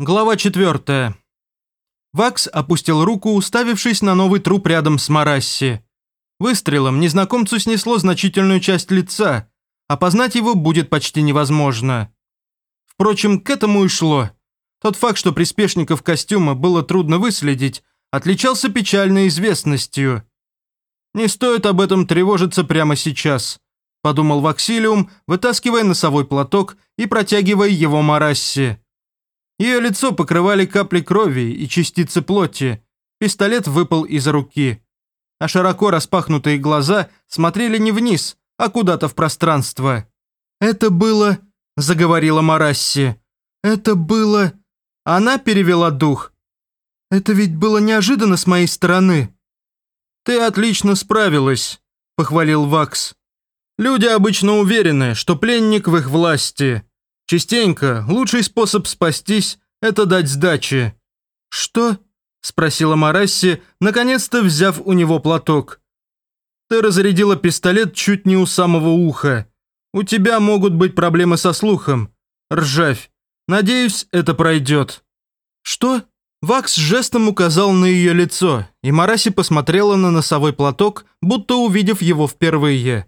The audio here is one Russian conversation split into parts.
Глава 4. Вакс опустил руку, уставившись на новый труп рядом с Марасси. Выстрелом незнакомцу снесло значительную часть лица, опознать его будет почти невозможно. Впрочем, к этому и шло. Тот факт, что приспешников костюма было трудно выследить, отличался печальной известностью. «Не стоит об этом тревожиться прямо сейчас», – подумал Ваксилиум, вытаскивая носовой платок и протягивая его Марасси. Ее лицо покрывали капли крови и частицы плоти. Пистолет выпал из руки. А широко распахнутые глаза смотрели не вниз, а куда-то в пространство. «Это было...» – заговорила Марасси. «Это было...» Она перевела дух. «Это ведь было неожиданно с моей стороны». «Ты отлично справилась», – похвалил Вакс. «Люди обычно уверены, что пленник в их власти. Частенько лучший способ спастись – это дать сдачи». «Что?» – спросила Марасси, наконец-то взяв у него платок. «Ты разрядила пистолет чуть не у самого уха. У тебя могут быть проблемы со слухом. Ржавь. Надеюсь, это пройдет». «Что?» Вакс жестом указал на ее лицо, и Мараси посмотрела на носовой платок, будто увидев его впервые.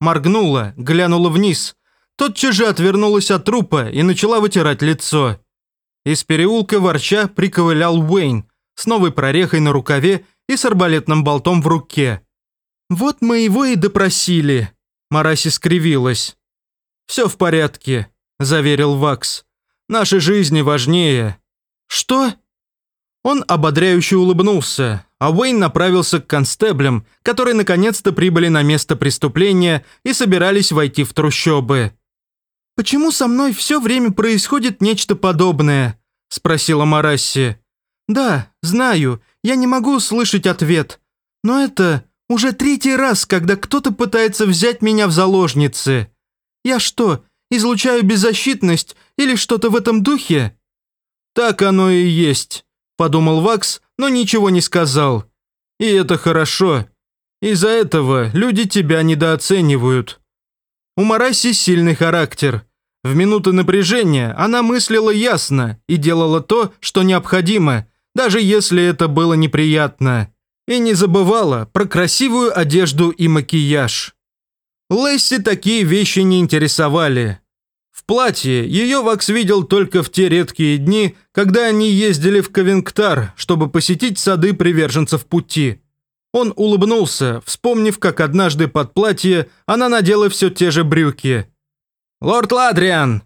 Моргнула, глянула вниз, тотчас же отвернулась от трупа и начала вытирать лицо. Из переулка ворча приковылял Уэйн с новой прорехой на рукаве и с арбалетным болтом в руке. «Вот мы его и допросили», – Мараси скривилась. «Все в порядке», – заверил Вакс. «Наши жизни важнее». «Что?» Он ободряюще улыбнулся, а Уэйн направился к констеблям, которые наконец-то прибыли на место преступления и собирались войти в трущобы. «Почему со мной все время происходит нечто подобное?» – спросила Марасси. «Да, знаю, я не могу услышать ответ. Но это уже третий раз, когда кто-то пытается взять меня в заложницы. Я что, излучаю беззащитность или что-то в этом духе?» «Так оно и есть», – подумал Вакс, но ничего не сказал. «И это хорошо. Из-за этого люди тебя недооценивают». У Мараси сильный характер. В минуты напряжения она мыслила ясно и делала то, что необходимо, даже если это было неприятно. И не забывала про красивую одежду и макияж. Лесси такие вещи не интересовали. В платье ее Вакс видел только в те редкие дни, когда они ездили в Ковингтар, чтобы посетить сады приверженцев пути. Он улыбнулся, вспомнив, как однажды под платье она надела все те же брюки – «Лорд Ладриан!»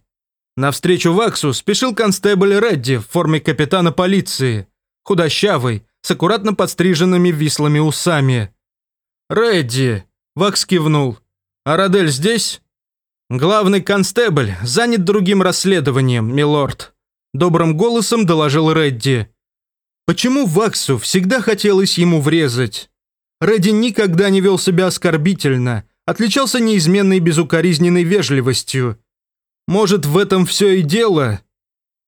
Навстречу Ваксу спешил констебль Редди в форме капитана полиции, худощавый, с аккуратно подстриженными вислыми усами. «Редди!» – Вакс кивнул. «А Радель здесь?» «Главный констебль занят другим расследованием, милорд», – добрым голосом доложил Редди. Почему Ваксу всегда хотелось ему врезать? Редди никогда не вел себя оскорбительно – отличался неизменной безукоризненной вежливостью. Может, в этом все и дело?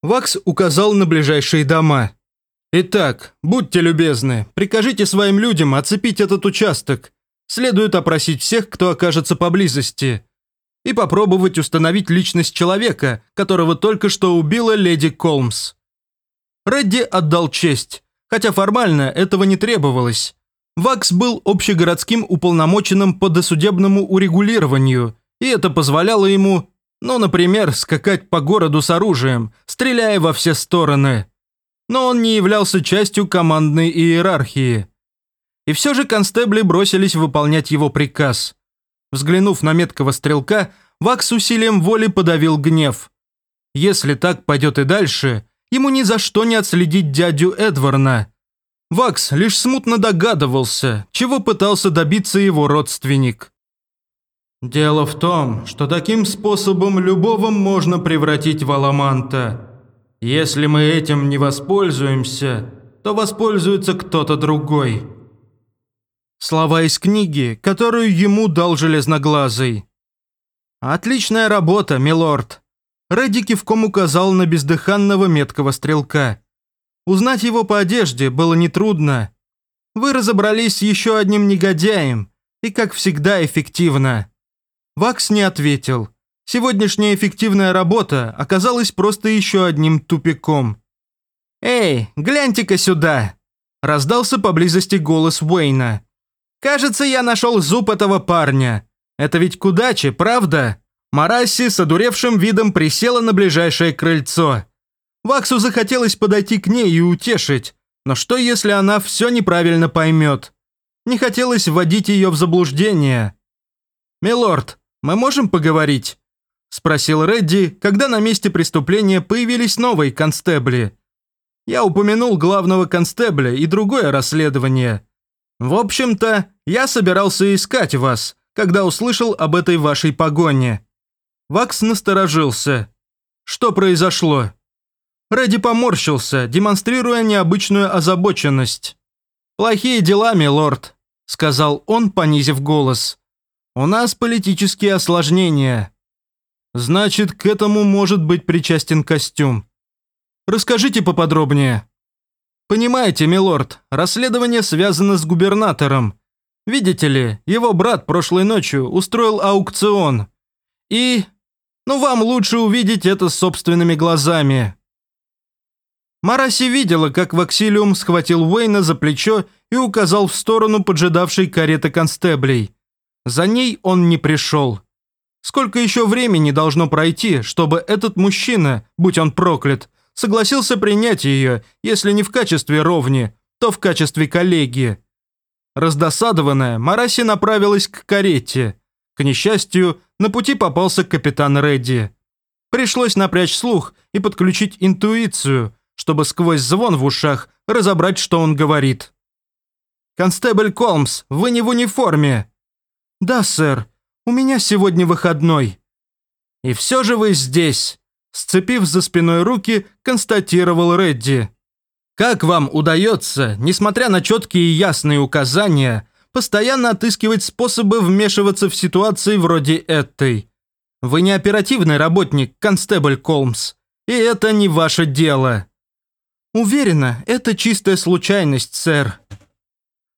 Вакс указал на ближайшие дома. «Итак, будьте любезны, прикажите своим людям оцепить этот участок. Следует опросить всех, кто окажется поблизости. И попробовать установить личность человека, которого только что убила леди Колмс». Редди отдал честь, хотя формально этого не требовалось. Вакс был общегородским уполномоченным по досудебному урегулированию, и это позволяло ему, ну, например, скакать по городу с оружием, стреляя во все стороны. Но он не являлся частью командной иерархии. И все же констебли бросились выполнять его приказ. Взглянув на меткого стрелка, Вакс усилием воли подавил гнев. Если так пойдет и дальше, ему ни за что не отследить дядю Эдварна – Вакс лишь смутно догадывался, чего пытался добиться его родственник. «Дело в том, что таким способом любого можно превратить в аламанта. Если мы этим не воспользуемся, то воспользуется кто-то другой». Слова из книги, которую ему дал Железноглазый. «Отличная работа, милорд!» Редди кивком указал на бездыханного меткого стрелка. Узнать его по одежде было нетрудно. Вы разобрались с еще одним негодяем, и, как всегда, эффективно. Вакс не ответил. Сегодняшняя эффективная работа оказалась просто еще одним тупиком. «Эй, гляньте-ка сюда!» Раздался поблизости голос Уэйна. «Кажется, я нашел зуб этого парня. Это ведь к удаче, правда?» Марасси с одуревшим видом присела на ближайшее крыльцо. Ваксу захотелось подойти к ней и утешить, но что если она все неправильно поймет? Не хотелось вводить ее в заблуждение. «Милорд, мы можем поговорить?» – спросил Редди, когда на месте преступления появились новые констебли. Я упомянул главного констебля и другое расследование. В общем-то, я собирался искать вас, когда услышал об этой вашей погоне. Вакс насторожился. Что произошло? Редди поморщился, демонстрируя необычную озабоченность. «Плохие дела, милорд», — сказал он, понизив голос. «У нас политические осложнения». «Значит, к этому может быть причастен костюм. Расскажите поподробнее». «Понимаете, милорд, расследование связано с губернатором. Видите ли, его брат прошлой ночью устроил аукцион. И но вам лучше увидеть это собственными глазами». Мараси видела, как Ваксилиум схватил Уэйна за плечо и указал в сторону поджидавшей кареты констеблей. За ней он не пришел. Сколько еще времени должно пройти, чтобы этот мужчина, будь он проклят, согласился принять ее, если не в качестве ровни, то в качестве коллеги? Раздосадованная, Мараси направилась к карете. К несчастью, на пути попался капитан Редди. Пришлось напрячь слух и подключить интуицию, чтобы сквозь звон в ушах разобрать, что он говорит. «Констебль Колмс, вы не в униформе?» «Да, сэр. У меня сегодня выходной». «И все же вы здесь», – сцепив за спиной руки, констатировал Редди. «Как вам удается, несмотря на четкие и ясные указания, постоянно отыскивать способы вмешиваться в ситуации вроде этой. Вы не оперативный работник, констебль Колмс, и это не ваше дело. Уверена, это чистая случайность, сэр.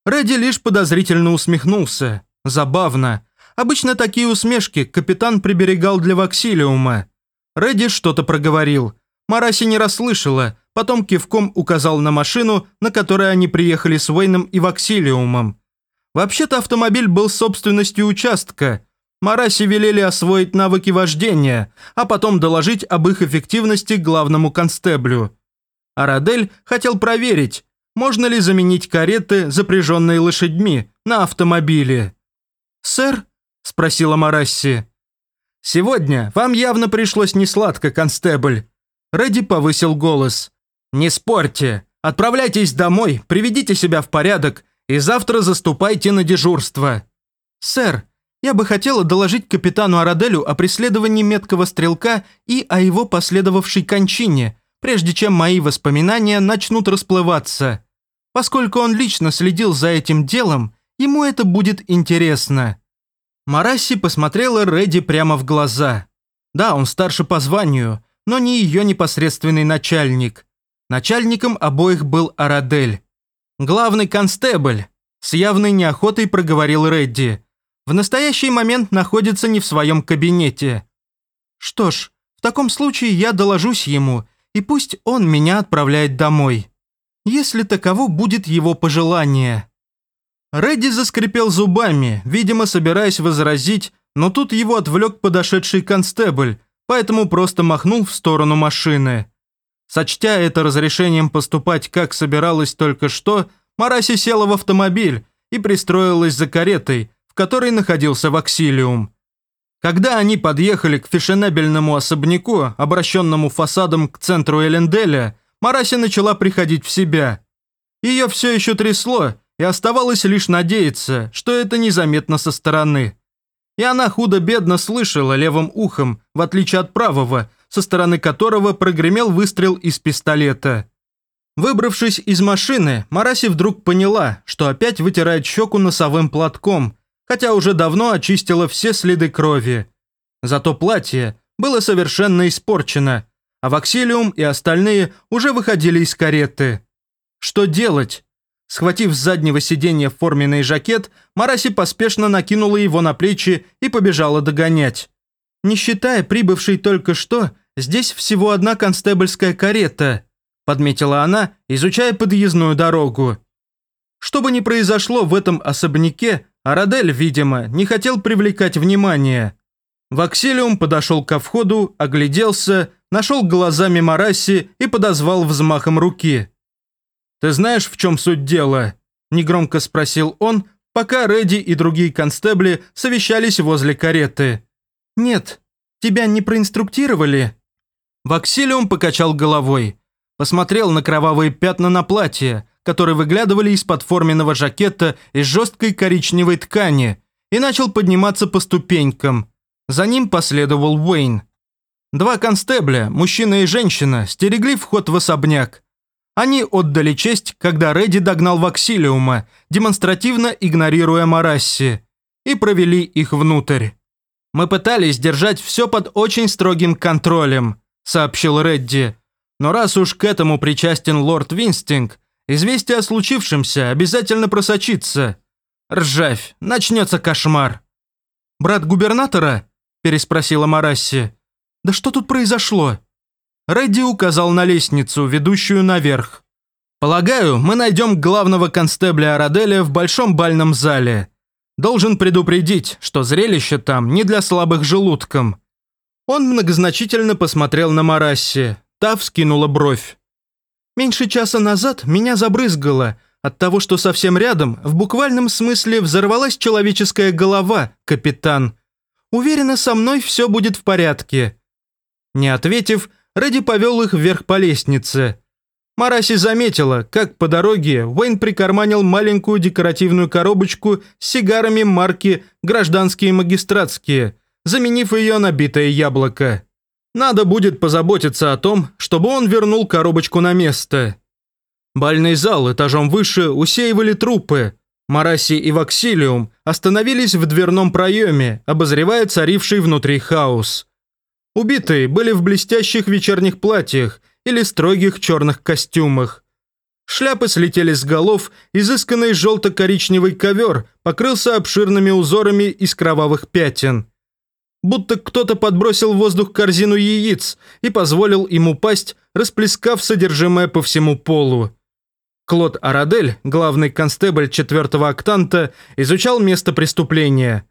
Редди лишь подозрительно усмехнулся. Забавно. Обычно такие усмешки капитан приберегал для Ваксилиума. Редди что-то проговорил. Мараси не расслышала, потом кивком указал на машину, на которой они приехали с Уэйном и Ваксилиумом. Вообще-то автомобиль был собственностью участка. Мараси велели освоить навыки вождения, а потом доложить об их эффективности главному констеблю. Арадель хотел проверить, можно ли заменить кареты, запряженные лошадьми, на автомобиле. «Сэр?» – спросила Марасси. «Сегодня вам явно пришлось несладко, констебль». Редди повысил голос. «Не спорьте. Отправляйтесь домой, приведите себя в порядок и завтра заступайте на дежурство». «Сэр, я бы хотела доложить капитану Араделю о преследовании меткого стрелка и о его последовавшей кончине, прежде чем мои воспоминания начнут расплываться. Поскольку он лично следил за этим делом, ему это будет интересно». Мараси посмотрела Редди прямо в глаза. Да, он старше по званию, но не ее непосредственный начальник. Начальником обоих был Арадель. «Главный констебль», – с явной неохотой проговорил Редди. «В настоящий момент находится не в своем кабинете». «Что ж, в таком случае я доложусь ему, и пусть он меня отправляет домой. Если таково будет его пожелание». Редди заскрипел зубами, видимо, собираясь возразить, но тут его отвлек подошедший констебль, поэтому просто махнул в сторону машины. Сочтя это разрешением поступать, как собиралась только что, Мараси села в автомобиль и пристроилась за каретой, в которой находился Ваксилиум. Когда они подъехали к фешенебельному особняку, обращенному фасадом к центру Эленделя, Мараси начала приходить в себя. Ее все еще трясло, и оставалось лишь надеяться, что это незаметно со стороны. И она худо-бедно слышала левым ухом, в отличие от правого, со стороны которого прогремел выстрел из пистолета. Выбравшись из машины, Мараси вдруг поняла, что опять вытирает щеку носовым платком, хотя уже давно очистила все следы крови. Зато платье было совершенно испорчено, а Ваксилиум и остальные уже выходили из кареты. Что делать? Схватив с заднего сиденья форменный жакет, Мараси поспешно накинула его на плечи и побежала догонять. Не считая прибывшей только что, здесь всего одна констебльская карета. подметила она, изучая подъездную дорогу. Что бы ни произошло в этом особняке, Арадель, видимо, не хотел привлекать внимание. Ваксилиум подошел ко входу, огляделся, нашел глазами Марасси и подозвал взмахом руки. «Ты знаешь, в чем суть дела?» – негромко спросил он, пока Редди и другие констебли совещались возле кареты. «Нет, тебя не проинструктировали?» Ваксилиум покачал головой, посмотрел на кровавые пятна на платье, которые выглядывали из-под форменного жакета из жесткой коричневой ткани, и начал подниматься по ступенькам. За ним последовал Уэйн. Два констебля, мужчина и женщина, стерегли вход в особняк. Они отдали честь, когда Редди догнал Ваксилиума, демонстративно игнорируя Марасси, и провели их внутрь. «Мы пытались держать все под очень строгим контролем», сообщил Редди. «Но раз уж к этому причастен лорд Винстинг, известие о случившемся обязательно просочится. Ржавь, начнется кошмар». «Брат губернатора?» – переспросила Марасси. «Да что тут произошло?» Редди указал на лестницу, ведущую наверх. «Полагаю, мы найдем главного констебля Араделя в большом бальном зале. Должен предупредить, что зрелище там не для слабых желудком. Он многозначительно посмотрел на Марасси. Та вскинула бровь. «Меньше часа назад меня забрызгало от того, что совсем рядом, в буквальном смысле, взорвалась человеческая голова, капитан. Уверена, со мной все будет в порядке». Не ответив, Рэдди повел их вверх по лестнице. Мараси заметила, как по дороге Уэйн прикарманил маленькую декоративную коробочку с сигарами марки «Гражданские магистратские», заменив ее на битое яблоко. Надо будет позаботиться о том, чтобы он вернул коробочку на место. Бальный зал этажом выше усеивали трупы. Мараси и Ваксилиум остановились в дверном проеме, обозревая царивший внутри хаос. Убитые были в блестящих вечерних платьях или строгих черных костюмах. Шляпы слетели с голов, изысканный желто-коричневый ковер покрылся обширными узорами из кровавых пятен будто кто-то подбросил в воздух корзину яиц и позволил им упасть, расплескав содержимое по всему полу. Клод Арадель, главный констебль четвертого октанта, изучал место преступления.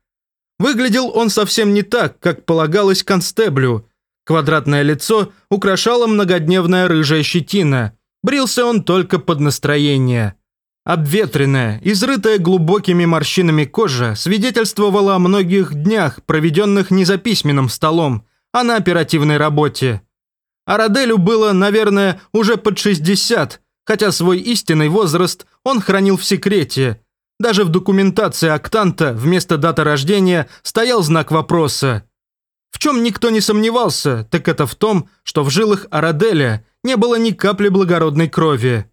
Выглядел он совсем не так, как полагалось констеблю. Квадратное лицо украшала многодневная рыжая щетина. Брился он только под настроение. Обветренная, изрытая глубокими морщинами кожа свидетельствовала о многих днях, проведенных не за письменным столом, а на оперативной работе. Араделю было, наверное, уже под 60, хотя свой истинный возраст он хранил в секрете. Даже в документации октанта вместо даты рождения стоял знак вопроса. В чем никто не сомневался, так это в том, что в жилах Араделя не было ни капли благородной крови.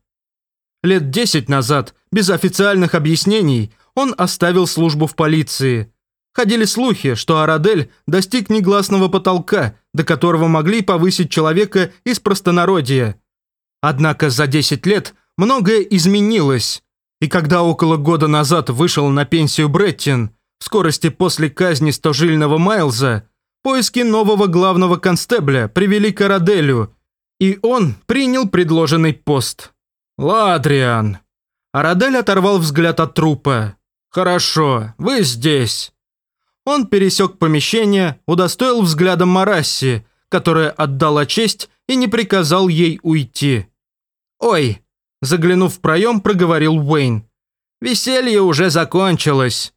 Лет десять назад, без официальных объяснений, он оставил службу в полиции. Ходили слухи, что Арадель достиг негласного потолка, до которого могли повысить человека из простонародья. Однако за 10 лет многое изменилось. И когда около года назад вышел на пенсию Бреттин, в скорости после казни стожильного Майлза, поиски нового главного констебля привели к Араделю, и он принял предложенный пост. «Ладриан!» Арадель оторвал взгляд от трупа. «Хорошо, вы здесь!» Он пересек помещение, удостоил взглядом Марасси, которая отдала честь и не приказал ей уйти. «Ой!» – заглянув в проем, проговорил Уэйн. «Веселье уже закончилось!»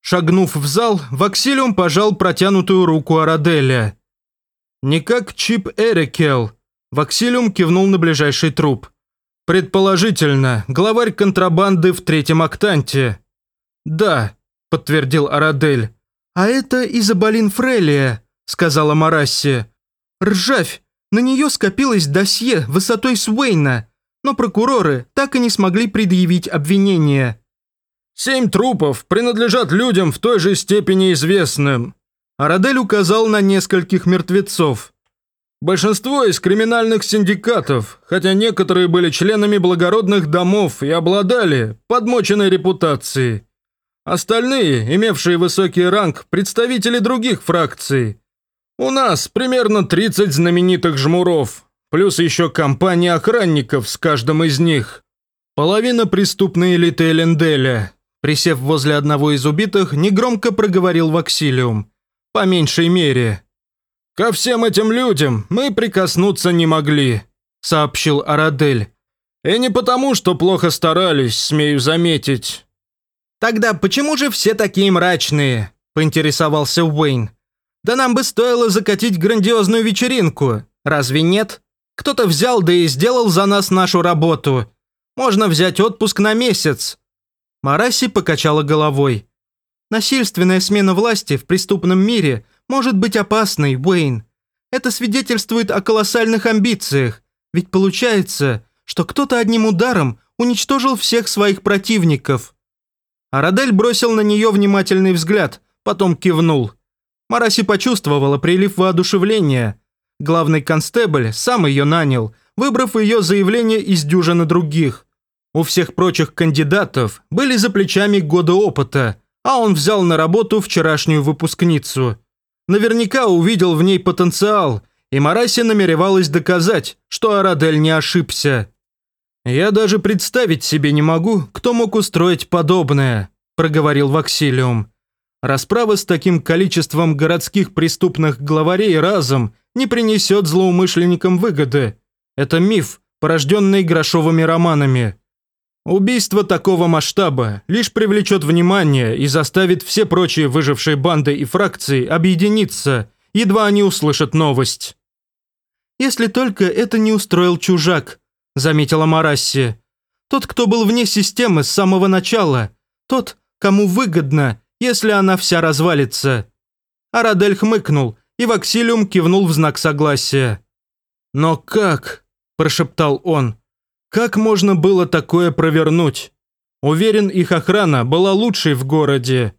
Шагнув в зал, Ваксилиум пожал протянутую руку Араделя. «Не как Чип Эрикел», – Ваксилиум кивнул на ближайший труп – «Предположительно, главарь контрабанды в третьем октанте». «Да», – подтвердил Арадель. «А это Изабалин Фрелия», – сказала Марасси. «Ржавь! На нее скопилось досье высотой с Уэйна, но прокуроры так и не смогли предъявить обвинение». «Семь трупов принадлежат людям в той же степени известным». Арадель указал на нескольких мертвецов. Большинство из криминальных синдикатов, хотя некоторые были членами благородных домов и обладали подмоченной репутацией. Остальные, имевшие высокий ранг, представители других фракций. У нас примерно 30 знаменитых жмуров. Плюс еще компания охранников с каждым из них. Половина преступной элиты Эленделя. Присев возле одного из убитых, негромко проговорил Ваксилиум. По меньшей мере. «Ко всем этим людям мы прикоснуться не могли», – сообщил Арадель. «И не потому, что плохо старались, смею заметить». «Тогда почему же все такие мрачные?» – поинтересовался Уэйн. «Да нам бы стоило закатить грандиозную вечеринку, разве нет? Кто-то взял да и сделал за нас нашу работу. Можно взять отпуск на месяц». Мараси покачала головой. «Насильственная смена власти в преступном мире – может быть опасной, Уэйн. Это свидетельствует о колоссальных амбициях, ведь получается, что кто-то одним ударом уничтожил всех своих противников. Арадель бросил на нее внимательный взгляд, потом кивнул. Мараси почувствовала прилив воодушевления. Главный констебль сам ее нанял, выбрав ее заявление из дюжины других. У всех прочих кандидатов были за плечами годы опыта, а он взял на работу вчерашнюю выпускницу – Наверняка увидел в ней потенциал, и Мараси намеревалась доказать, что Арадель не ошибся. «Я даже представить себе не могу, кто мог устроить подобное», – проговорил Ваксилиум. «Расправа с таким количеством городских преступных главарей разом не принесет злоумышленникам выгоды. Это миф, порожденный грошовыми романами. Убийство такого масштаба лишь привлечет внимание и заставит все прочие выжившие банды и фракции объединиться, едва они услышат новость. «Если только это не устроил чужак», – заметила Марасси. «Тот, кто был вне системы с самого начала. Тот, кому выгодно, если она вся развалится». Арадель хмыкнул, и Ваксилиум кивнул в знак согласия. «Но как?» – прошептал он. Как можно было такое провернуть? Уверен, их охрана была лучшей в городе.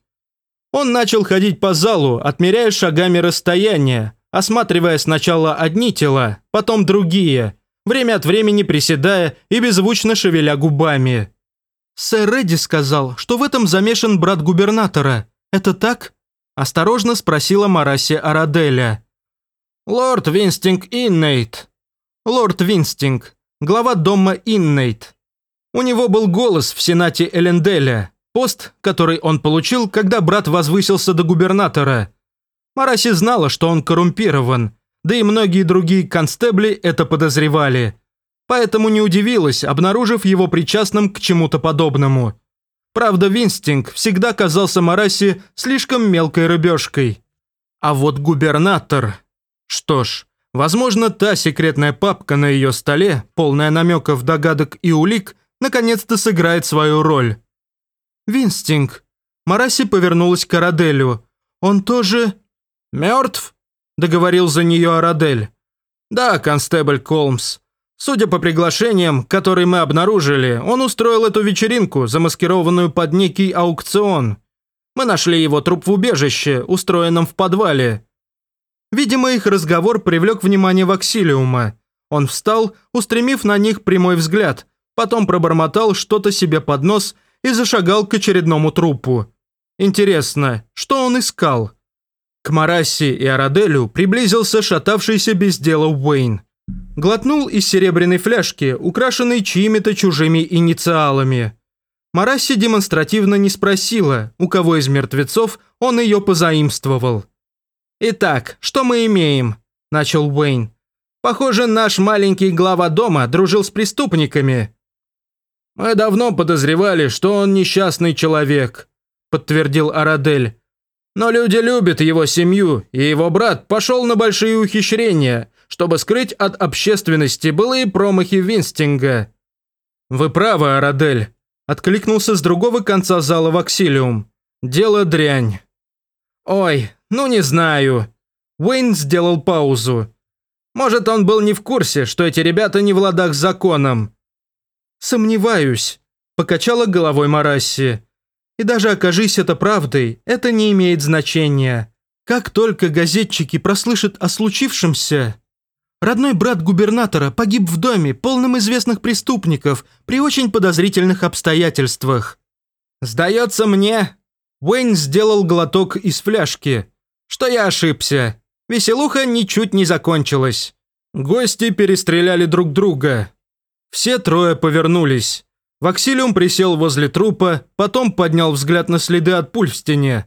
Он начал ходить по залу, отмеряя шагами расстояние, осматривая сначала одни тела, потом другие, время от времени приседая и беззвучно шевеля губами. «Сэр Редди сказал, что в этом замешан брат губернатора. Это так?» – осторожно спросила Мараси Араделя. «Лорд Винстинг Иннейт». «Лорд Винстинг, глава дома Иннейт. У него был голос в Сенате Эленделя, пост, который он получил, когда брат возвысился до губернатора. Мараси знала, что он коррумпирован, да и многие другие констебли это подозревали. Поэтому не удивилась, обнаружив его причастным к чему-то подобному. Правда, Винстинг всегда казался Мараси слишком мелкой рыбешкой. А вот губернатор... Что ж, Возможно, та секретная папка на ее столе, полная намеков, догадок и улик, наконец-то сыграет свою роль. «Винстинг». Мараси повернулась к Араделю. «Он тоже...» «Мертв?» – договорил за нее Арадель. «Да, констебль Колмс. Судя по приглашениям, которые мы обнаружили, он устроил эту вечеринку, замаскированную под некий аукцион. Мы нашли его труп в убежище, устроенном в подвале. Видимо, их разговор привлек внимание Ваксилиума. Он встал, устремив на них прямой взгляд, потом пробормотал что-то себе под нос и зашагал к очередному трупу. Интересно, что он искал? К Мараси и Араделю приблизился шатавшийся без дела Уэйн. Глотнул из серебряной фляжки, украшенной чьими-то чужими инициалами. Мараси демонстративно не спросила, у кого из мертвецов он ее позаимствовал. «Итак, что мы имеем?» – начал Уэйн. «Похоже, наш маленький глава дома дружил с преступниками». «Мы давно подозревали, что он несчастный человек», – подтвердил Арадель. «Но люди любят его семью, и его брат пошел на большие ухищрения, чтобы скрыть от общественности былые промахи Винстинга». «Вы правы, Арадель», – откликнулся с другого конца зала Ваксилиум. «Дело дрянь». «Ой, ну не знаю». Уэйн сделал паузу. «Может, он был не в курсе, что эти ребята не в ладах с законом?» «Сомневаюсь», – покачала головой Марасси. «И даже окажись это правдой, это не имеет значения. Как только газетчики прослышат о случившемся...» Родной брат губернатора погиб в доме, полном известных преступников, при очень подозрительных обстоятельствах. «Сдается мне, Уэйн сделал глоток из фляжки. Что я ошибся. Веселуха ничуть не закончилась. Гости перестреляли друг друга. Все трое повернулись. Ваксилиум присел возле трупа, потом поднял взгляд на следы от пуль в стене.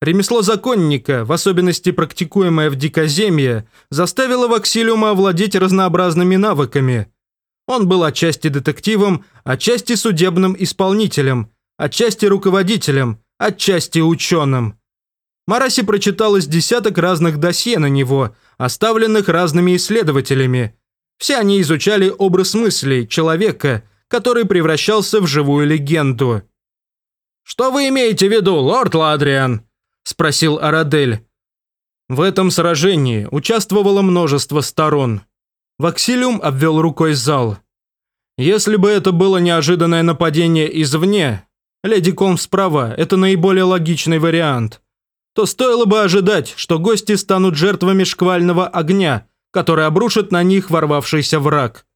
Ремесло законника, в особенности практикуемое в дикоземье, заставило Ваксилиума овладеть разнообразными навыками. Он был отчасти детективом, отчасти судебным исполнителем, отчасти руководителем, отчасти ученым. Мараси прочиталось десяток разных досье на него, оставленных разными исследователями. Все они изучали образ мыслей человека, который превращался в живую легенду. «Что вы имеете в виду, лорд Ладриан?» – спросил Арадель. В этом сражении участвовало множество сторон. Ваксилиум обвел рукой зал. Если бы это было неожиданное нападение извне, леди Колмс права, это наиболее логичный вариант, то стоило бы ожидать, что гости станут жертвами шквального огня, который обрушит на них ворвавшийся враг.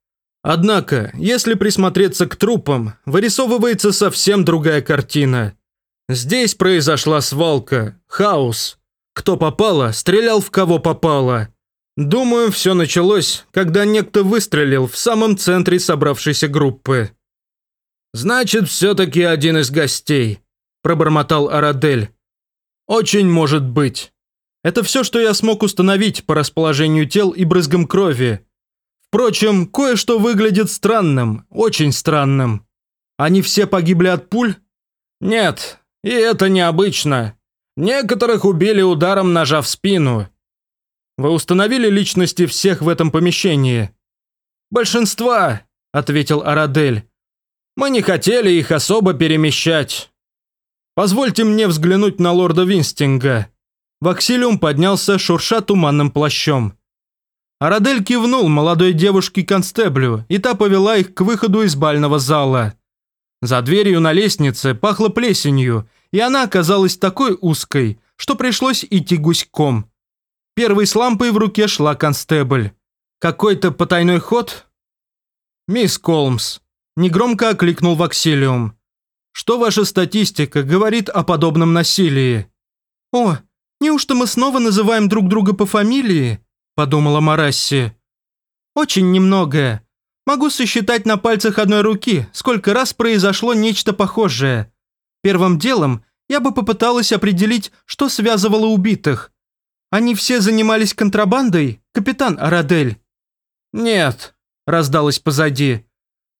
Однако, если присмотреться к трупам, вырисовывается совсем другая картина. Здесь произошла свалка, хаос. Кто попало, стрелял в кого попало. Думаю, все началось, когда некто выстрелил в самом центре собравшейся группы. «Значит, все-таки один из гостей», – пробормотал Арадель. «Очень может быть. Это все, что я смог установить по расположению тел и брызгам крови. Впрочем, кое-что выглядит странным, очень странным. Они все погибли от пуль? Нет, и это необычно. Некоторых убили ударом ножа в спину. Вы установили личности всех в этом помещении? Большинства, ответил Арадель. Мы не хотели их особо перемещать. Позвольте мне взглянуть на лорда Винстинга. Ваксилиум поднялся, шурша туманным плащом. Арадель кивнул молодой девушке-констеблю, и та повела их к выходу из бального зала. За дверью на лестнице пахло плесенью, и она оказалась такой узкой, что пришлось идти гуськом. Первой с лампой в руке шла констебль. Какой-то потайной ход? «Мисс Колмс», – негромко окликнул Ваксилиум. Что ваша статистика говорит о подобном насилии?» «О, неужто мы снова называем друг друга по фамилии?» – подумала Марасси. «Очень немногое. Могу сосчитать на пальцах одной руки, сколько раз произошло нечто похожее. Первым делом я бы попыталась определить, что связывало убитых. Они все занимались контрабандой, капитан Арадель?» «Нет», – раздалось позади.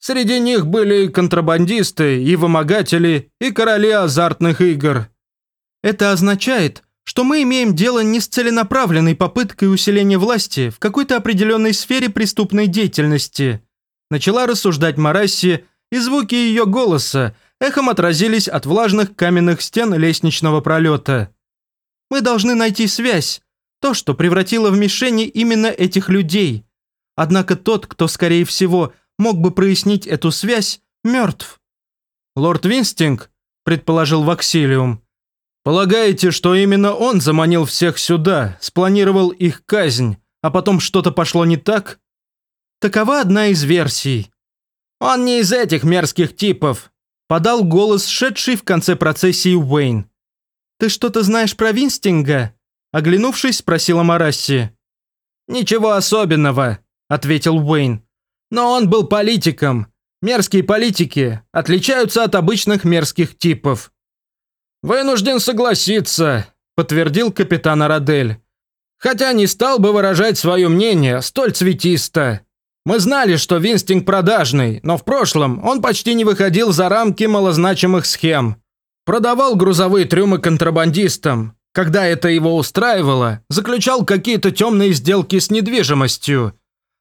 Среди них были контрабандисты и вымогатели, и короли азартных игр. Это означает, что мы имеем дело не с целенаправленной попыткой усиления власти в какой-то определенной сфере преступной деятельности. Начала рассуждать Марасси, и звуки ее голоса эхом отразились от влажных каменных стен лестничного пролета. Мы должны найти связь, то, что превратило в мишени именно этих людей. Однако тот, кто, скорее всего, мог бы прояснить эту связь, мертв. Лорд Винстинг, предположил Ваксилиум, полагаете, что именно он заманил всех сюда, спланировал их казнь, а потом что-то пошло не так? Такова одна из версий. Он не из этих мерзких типов, подал голос шедший в конце процессии Уэйн. Ты что-то знаешь про Винстинга? Оглянувшись, спросила Марасси. «Ничего особенного», – ответил Уэйн. Но он был политиком. Мерзкие политики отличаются от обычных мерзких типов. «Вынужден согласиться», – подтвердил капитан Арадель. «Хотя не стал бы выражать свое мнение столь цветисто. Мы знали, что Винстинг продажный, но в прошлом он почти не выходил за рамки малозначимых схем. Продавал грузовые трюмы контрабандистам. Когда это его устраивало, заключал какие-то темные сделки с недвижимостью –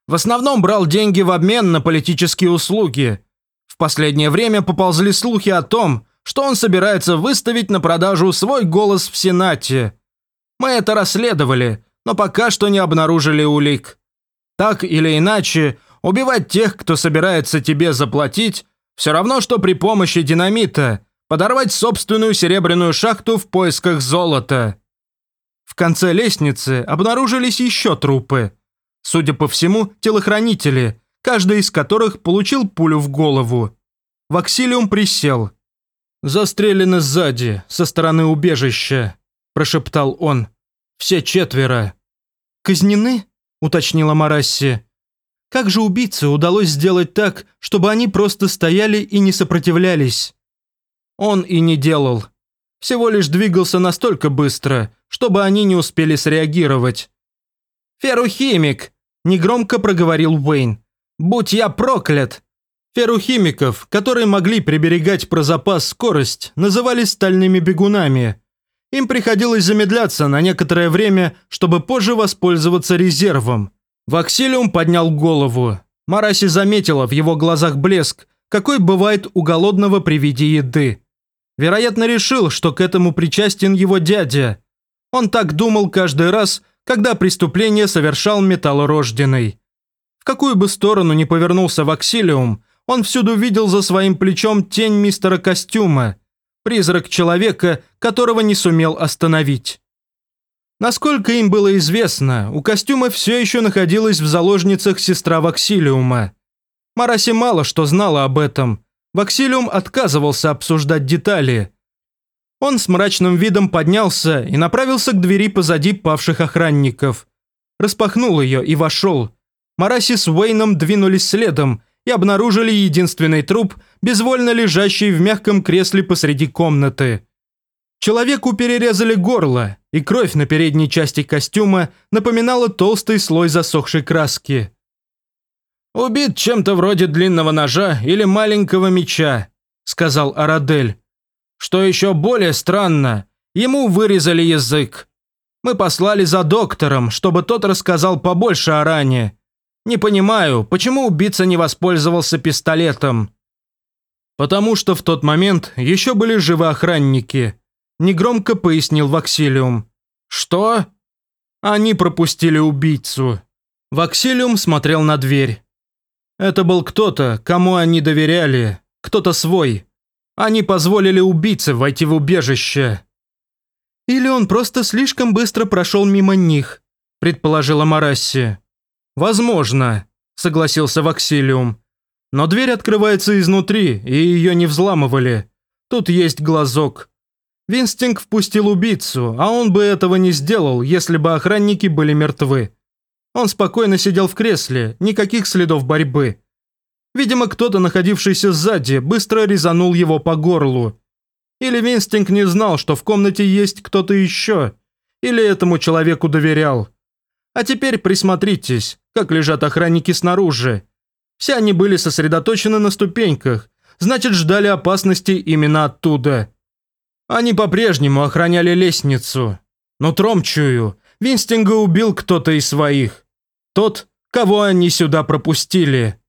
в основном брал деньги в обмен на политические услуги. В последнее время поползли слухи о том, что он собирается выставить на продажу свой голос в Сенате. Мы это расследовали, но пока что не обнаружили улик. Так или иначе, убивать тех, кто собирается тебе заплатить, все равно, что при помощи динамита подорвать собственную серебряную шахту в поисках золота. В конце лестницы обнаружились еще трупы. Судя по всему, телохранители, каждый из которых получил пулю в голову. Ваксилиум присел. «Застрелены сзади, со стороны убежища», – прошептал он. «Все четверо». «Казнены?» – уточнила Марасси. «Как же убийце удалось сделать так, чтобы они просто стояли и не сопротивлялись?» Он и не делал. Всего лишь двигался настолько быстро, чтобы они не успели среагировать. «Ферухимик!» – негромко проговорил Уэйн. «Будь я проклят!» Ферухимиков, которые могли приберегать про запас скорость, назывались стальными бегунами. Им приходилось замедляться на некоторое время, чтобы позже воспользоваться резервом. Ваксилиум поднял голову. Мараси заметила в его глазах блеск, какой бывает у голодного при виде еды. Вероятно, решил, что к этому причастен его дядя. Он так думал каждый раз, когда преступление совершал металлорожденный. В какую бы сторону ни повернулся Ваксилиум, он всюду видел за своим плечом тень мистера Костюма, призрак человека, которого не сумел остановить. Насколько им было известно, у Костюма все еще находилась в заложницах сестра Ваксилиума. Мараси мало что знала об этом. Ваксилиум отказывался обсуждать детали. Он с мрачным видом поднялся и направился к двери позади павших охранников. Распахнул ее и вошел. Мараси с Уэйном двинулись следом и обнаружили единственный труп, безвольно лежащий в мягком кресле посреди комнаты. Человеку перерезали горло, и кровь на передней части костюма напоминала толстый слой засохшей краски. «Убит чем-то вроде длинного ножа или маленького меча», – сказал Арадель. Что еще более странно, ему вырезали язык. Мы послали за доктором, чтобы тот рассказал побольше о ране. Не понимаю, почему убийца не воспользовался пистолетом. Потому что в тот момент еще были живы охранники. Негромко пояснил Ваксилиум. Что? Они пропустили убийцу. Ваксилиум смотрел на дверь. Это был кто-то, кому они доверяли, кто-то свой. Они позволили убийце войти в убежище. Или он просто слишком быстро прошел мимо них, предположила Марасси. Возможно, согласился Ваксилиум. Но дверь открывается изнутри, и ее не взламывали. Тут есть глазок. Винстинг впустил убийцу, а он бы этого не сделал, если бы охранники были мертвы. Он спокойно сидел в кресле, никаких следов борьбы. Видимо, кто-то, находившийся сзади, быстро резанул его по горлу. Или Винстинг не знал, что в комнате есть кто-то еще, или этому человеку доверял. А теперь присмотритесь, как лежат охранники снаружи. Все они были сосредоточены на ступеньках, значит, ждали опасности именно оттуда. Они по-прежнему охраняли лестницу. Но тром чую, Винстинга убил кто-то из своих. Тот, кого они сюда пропустили.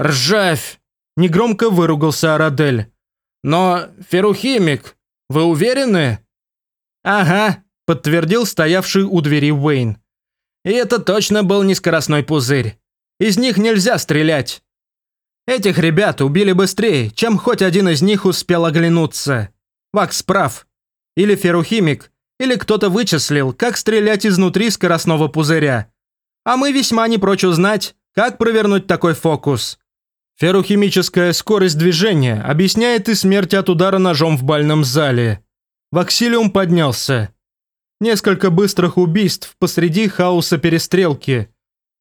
«Ржавь!» – негромко выругался Арадель. «Но, Ферухимик, вы уверены?» «Ага», – подтвердил стоявший у двери Уэйн. «И это точно был не скоростной пузырь. Из них нельзя стрелять. Этих ребят убили быстрее, чем хоть один из них успел оглянуться. Вакс прав. Или Ферухимик, или кто-то вычислил, как стрелять изнутри скоростного пузыря. А мы весьма не прочь узнать, как провернуть такой фокус. Феррохимическая скорость движения объясняет и смерть от удара ножом в бальном зале. Ваксилиум поднялся. Несколько быстрых убийств посреди хаоса перестрелки.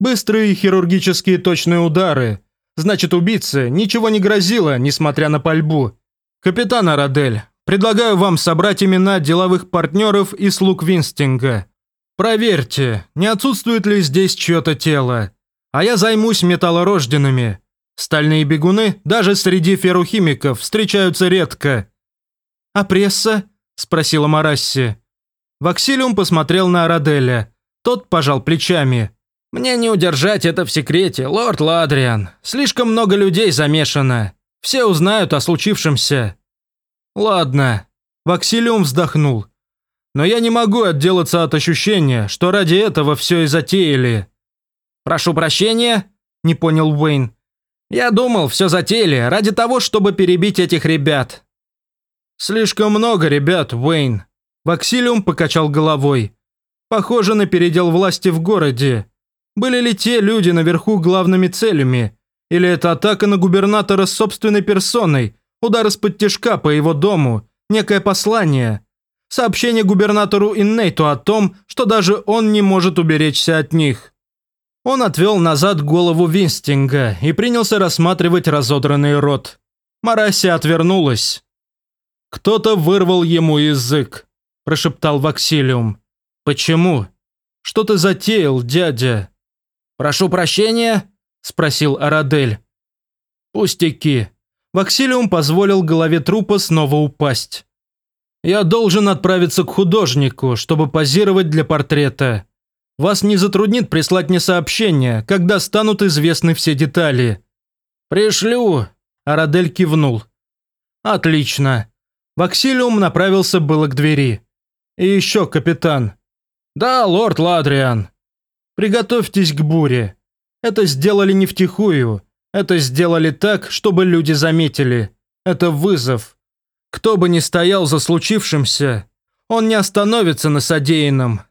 Быстрые хирургические точные удары. Значит, убийце ничего не грозило, несмотря на пальбу. Капитан Арадель, предлагаю вам собрать имена деловых партнеров и слуг Винстинга. Проверьте, не отсутствует ли здесь чье-то тело. А я займусь металлорожденными. Стальные бегуны даже среди феррухимиков встречаются редко. «А пресса?» – спросила Марасси. Ваксилиум посмотрел на Араделя. Тот пожал плечами. «Мне не удержать это в секрете, лорд Ладриан. Слишком много людей замешано. Все узнают о случившемся». «Ладно». Ваксилиум вздохнул. «Но я не могу отделаться от ощущения, что ради этого все и затеяли». «Прошу прощения?» – не понял Уэйн. Я думал, все затеяли ради того, чтобы перебить этих ребят. Слишком много ребят, Уэйн. Ваксилиум покачал головой. Похоже на передел власти в городе. Были ли те люди наверху главными целями? Или это атака на губернатора с собственной персоной, удар из-под тяжка по его дому, некое послание? Сообщение губернатору Иннейту о том, что даже он не может уберечься от них. Он отвел назад голову Винстинга и принялся рассматривать разодранный рот. Марасси отвернулась. «Кто-то вырвал ему язык», – прошептал Ваксилиум. «Почему? Что ты затеял, дядя?» «Прошу прощения?» – спросил Арадель. «Пустяки». Ваксилиум позволил голове трупа снова упасть. «Я должен отправиться к художнику, чтобы позировать для портрета. Вас не затруднит прислать мне сообщение, когда станут известны все детали». «Пришлю», – Арадель кивнул. «Отлично». Ваксилиум направился было к двери. «И еще, капитан». «Да, лорд Ладриан». «Приготовьтесь к буре. Это сделали не втихую. Это сделали так, чтобы люди заметили. Это вызов. Кто бы ни стоял за случившимся, он не остановится на содеянном,